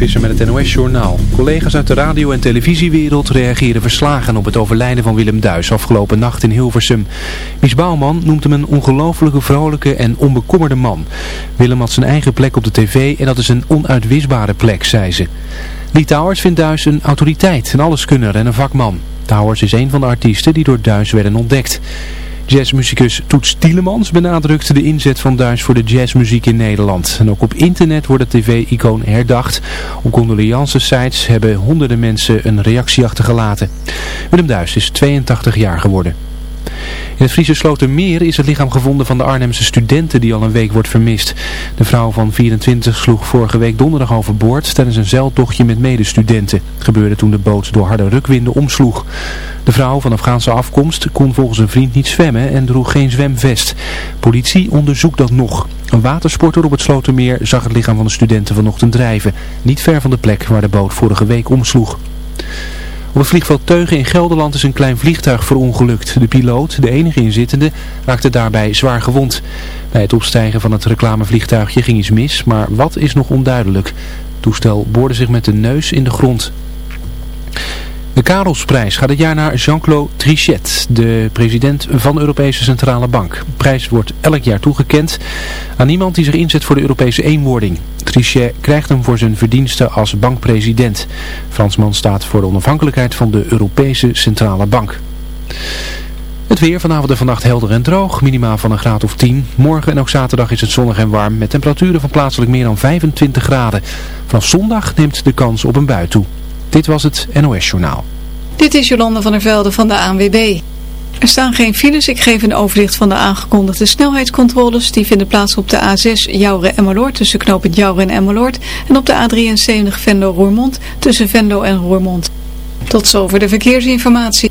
Mark met het NOS-journaal. Collega's uit de radio- en televisiewereld reageren verslagen op het overlijden van Willem Duis afgelopen nacht in Hilversum. Mies Bouwman noemt hem een ongelofelijke, vrolijke en onbekommerde man. Willem had zijn eigen plek op de tv en dat is een onuitwisbare plek, zei ze. Lee Towers vindt Duis een autoriteit, een alleskunner en een vakman. Towers is een van de artiesten die door Duis werden ontdekt. Jazzmuzikus Toets Tielemans benadrukte de inzet van Duis voor de jazzmuziek in Nederland. En ook op internet wordt het tv-icoon herdacht. Op condoleance-sites hebben honderden mensen een reactie achtergelaten. Willem Duis is 82 jaar geworden. In het Friese Slotermeer is het lichaam gevonden van de Arnhemse studenten die al een week wordt vermist. De vrouw van 24 sloeg vorige week donderdag overboord tijdens een zeiltochtje met medestudenten. Gebeurde toen de boot door harde rukwinden omsloeg. De vrouw van Afghaanse afkomst kon volgens een vriend niet zwemmen en droeg geen zwemvest. Politie onderzoekt dat nog. Een watersporter op het Slotermeer zag het lichaam van de studenten vanochtend drijven. Niet ver van de plek waar de boot vorige week omsloeg. Op het vliegveld Teugen in Gelderland is een klein vliegtuig verongelukt. De piloot, de enige inzittende, raakte daarbij zwaar gewond. Bij het opstijgen van het reclamevliegtuigje ging iets mis, maar wat is nog onduidelijk. Het toestel boorde zich met de neus in de grond. De Karelsprijs gaat dit jaar naar Jean-Claude Trichet, de president van de Europese Centrale Bank. De prijs wordt elk jaar toegekend aan iemand die zich inzet voor de Europese eenwording. Trichet krijgt hem voor zijn verdiensten als bankpresident. Fransman staat voor de onafhankelijkheid van de Europese Centrale Bank. Het weer vanavond en vannacht helder en droog, minimaal van een graad of 10. Morgen en ook zaterdag is het zonnig en warm met temperaturen van plaatselijk meer dan 25 graden. Vanaf zondag neemt de kans op een bui toe. Dit was het NOS Journaal. Dit is Jolande van der Velde van de ANWB. Er staan geen files. Ik geef een overzicht van de aangekondigde snelheidscontroles. Die vinden plaats op de A6 Jouren-Emmeloord tussen knooppunt Jouren en Emmeloord. En op de A73 Venlo-Roermond tussen Venlo en Roermond. Tot zover de verkeersinformatie.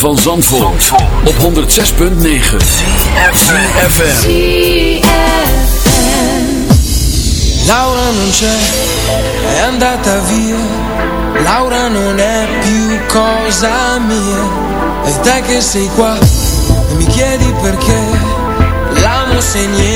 Van Zandvoort, Zandvoort. op 106.9 CFFM Laura non c'è, è andata via. Laura non è più cosa mia. E te che sei qua e mi chiedi perché. L'amo se niente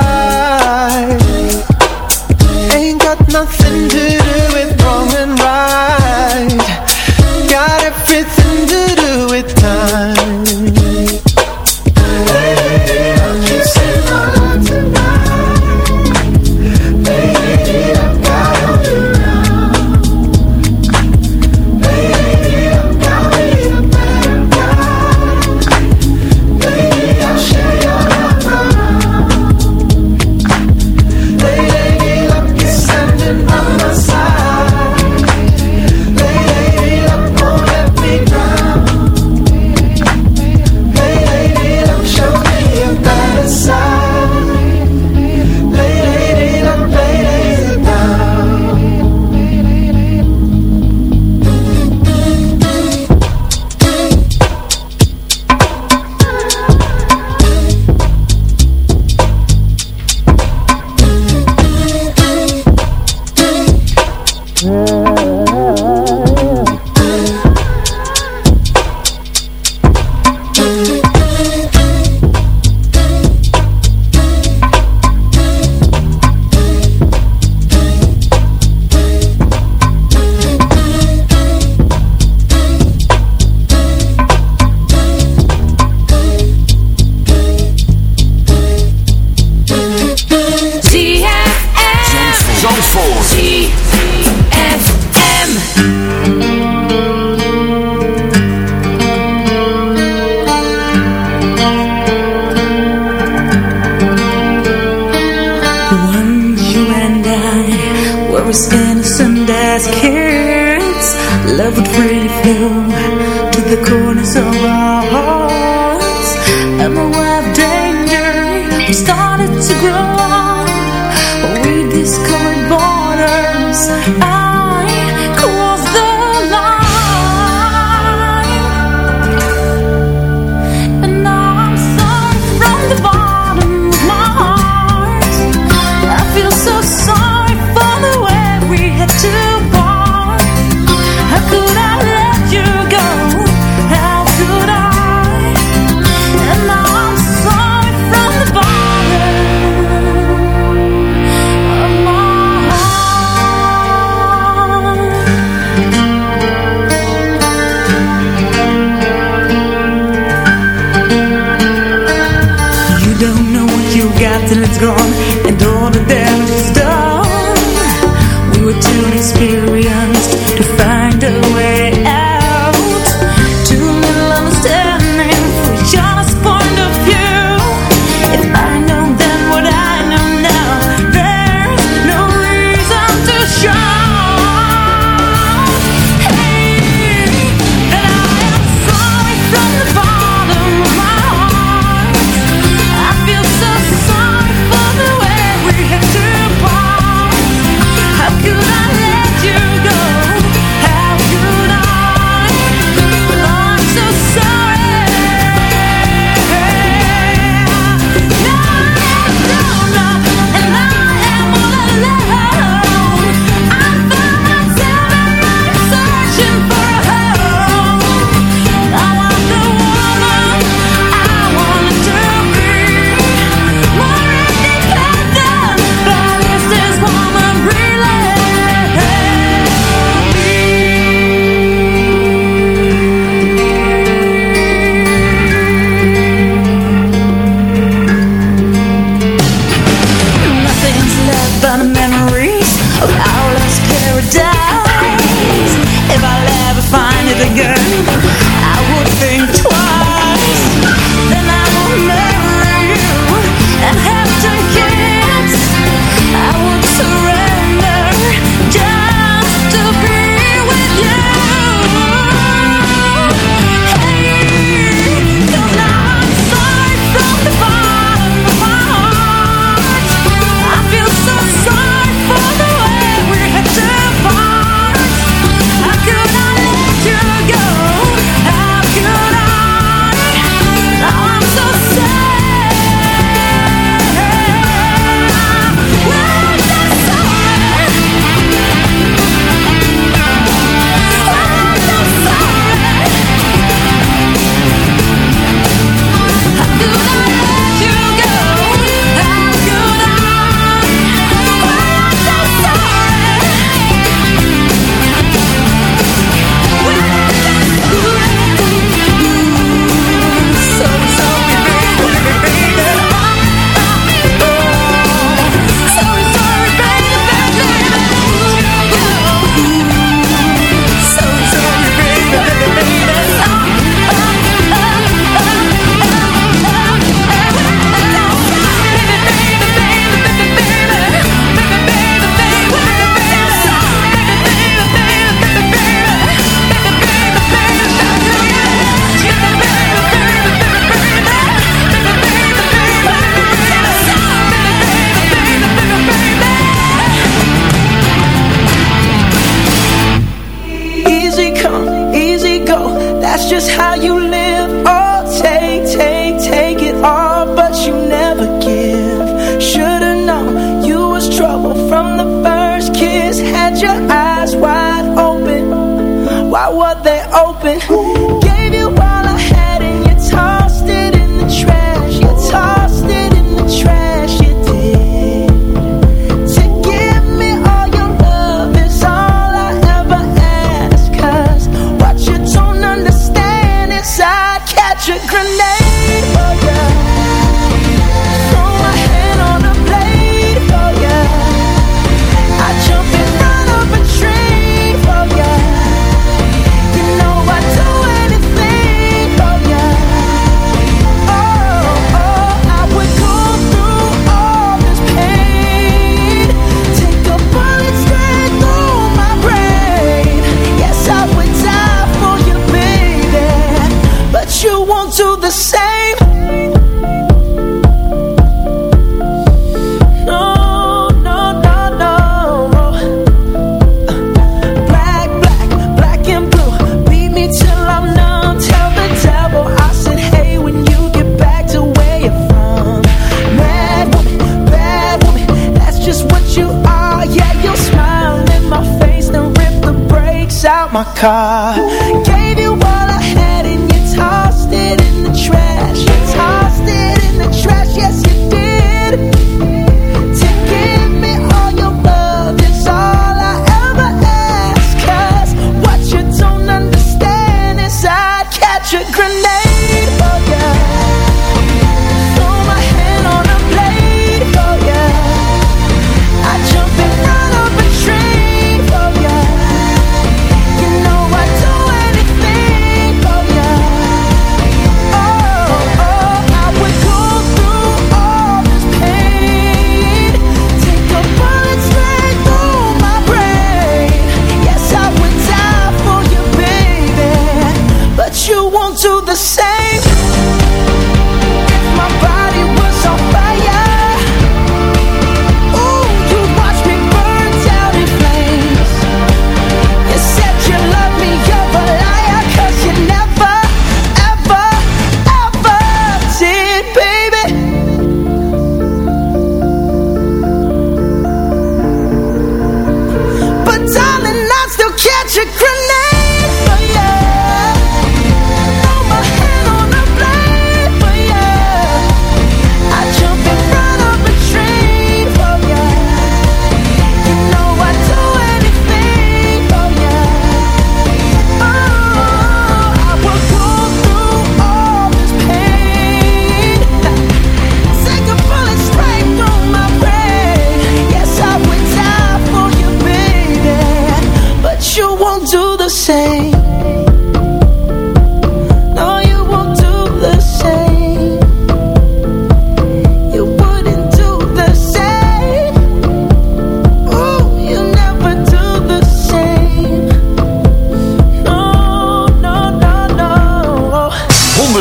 afraid of To the corners of our hearts. And the web danger? Started to grow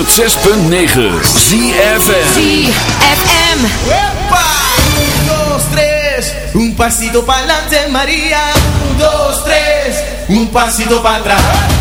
106.9 ZFM ZFM. Un, dos, tres, un pasito para adelante, María. Un, dos, tres, un pasito para atrás.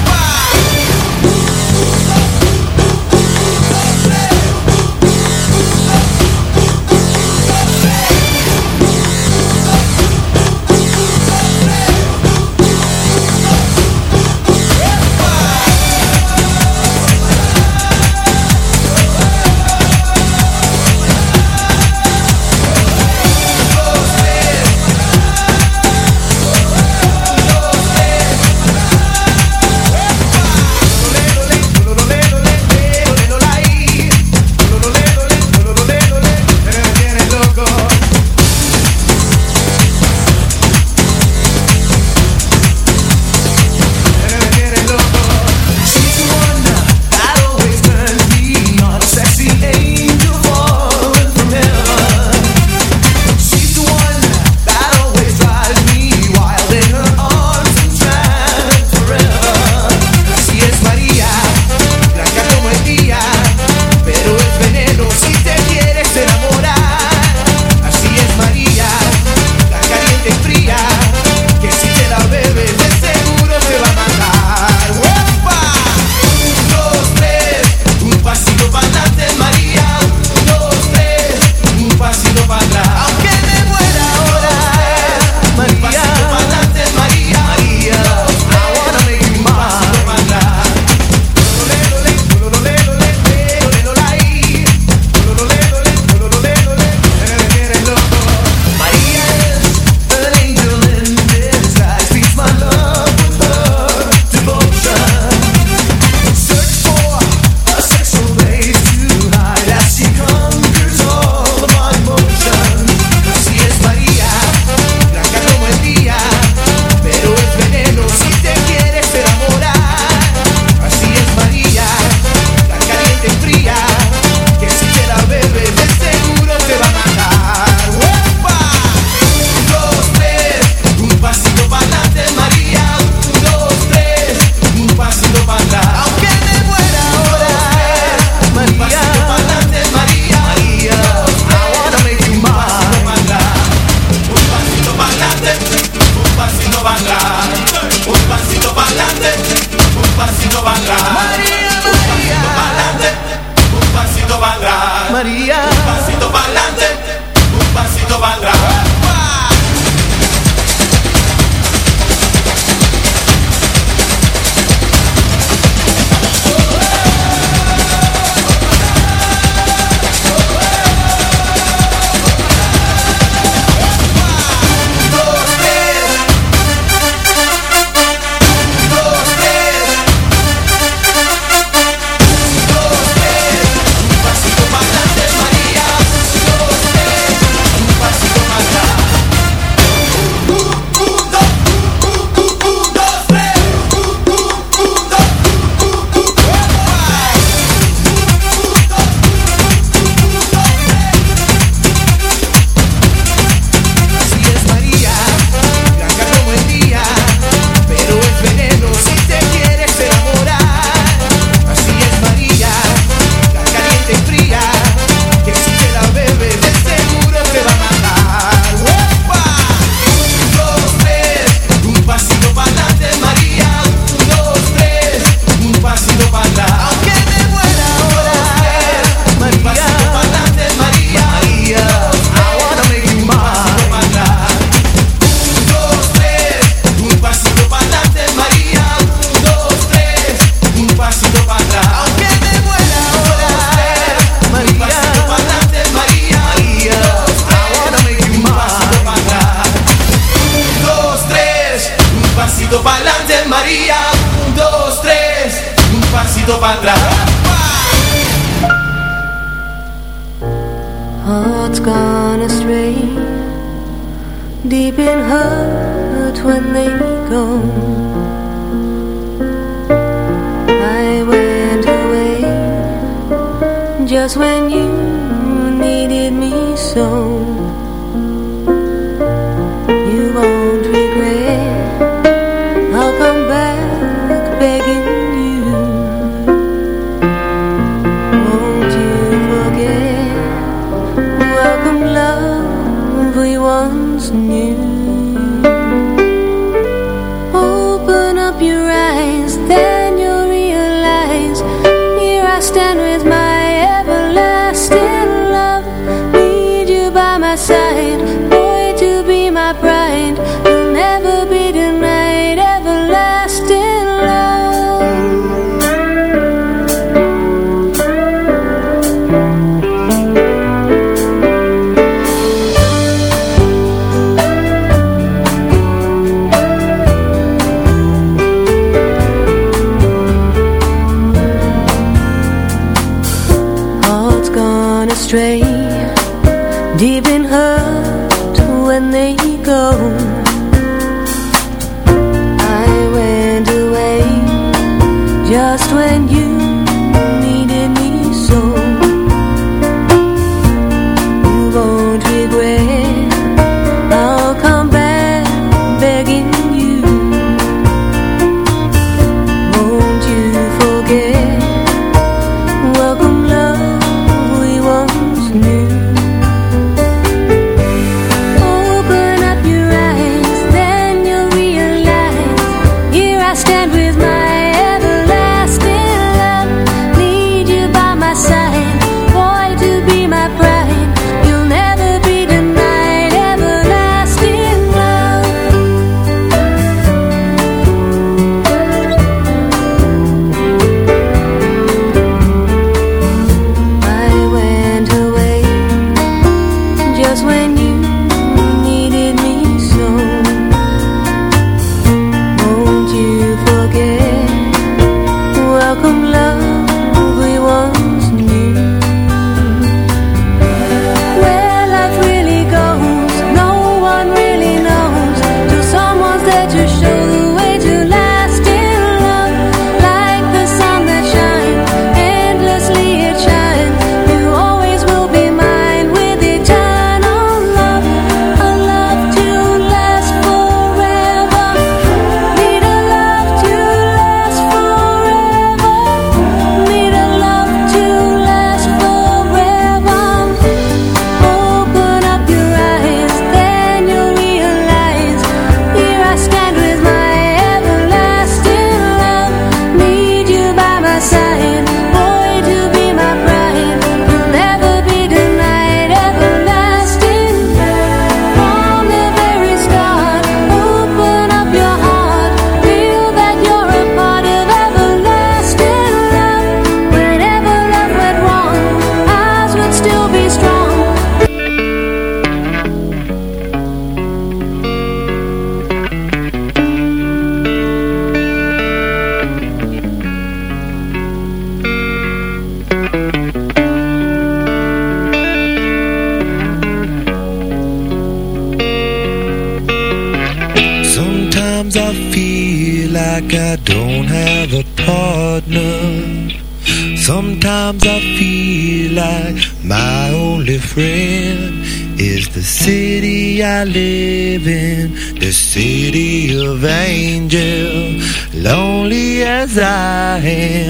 Am,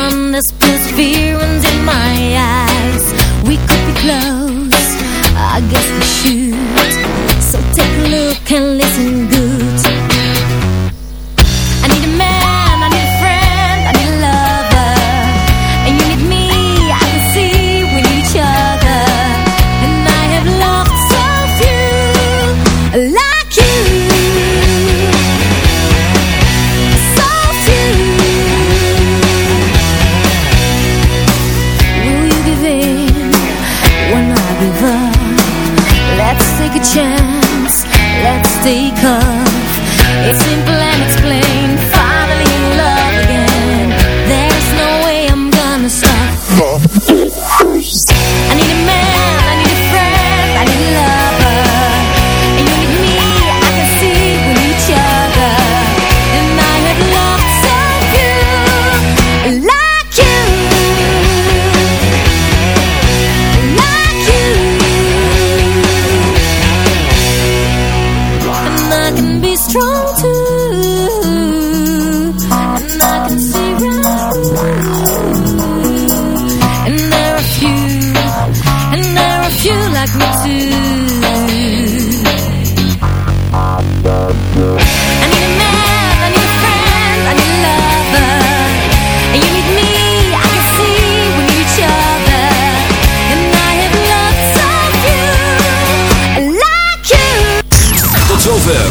someone that's perseverance in my eyes. We could be close, I guess we should. So take a look and listen good.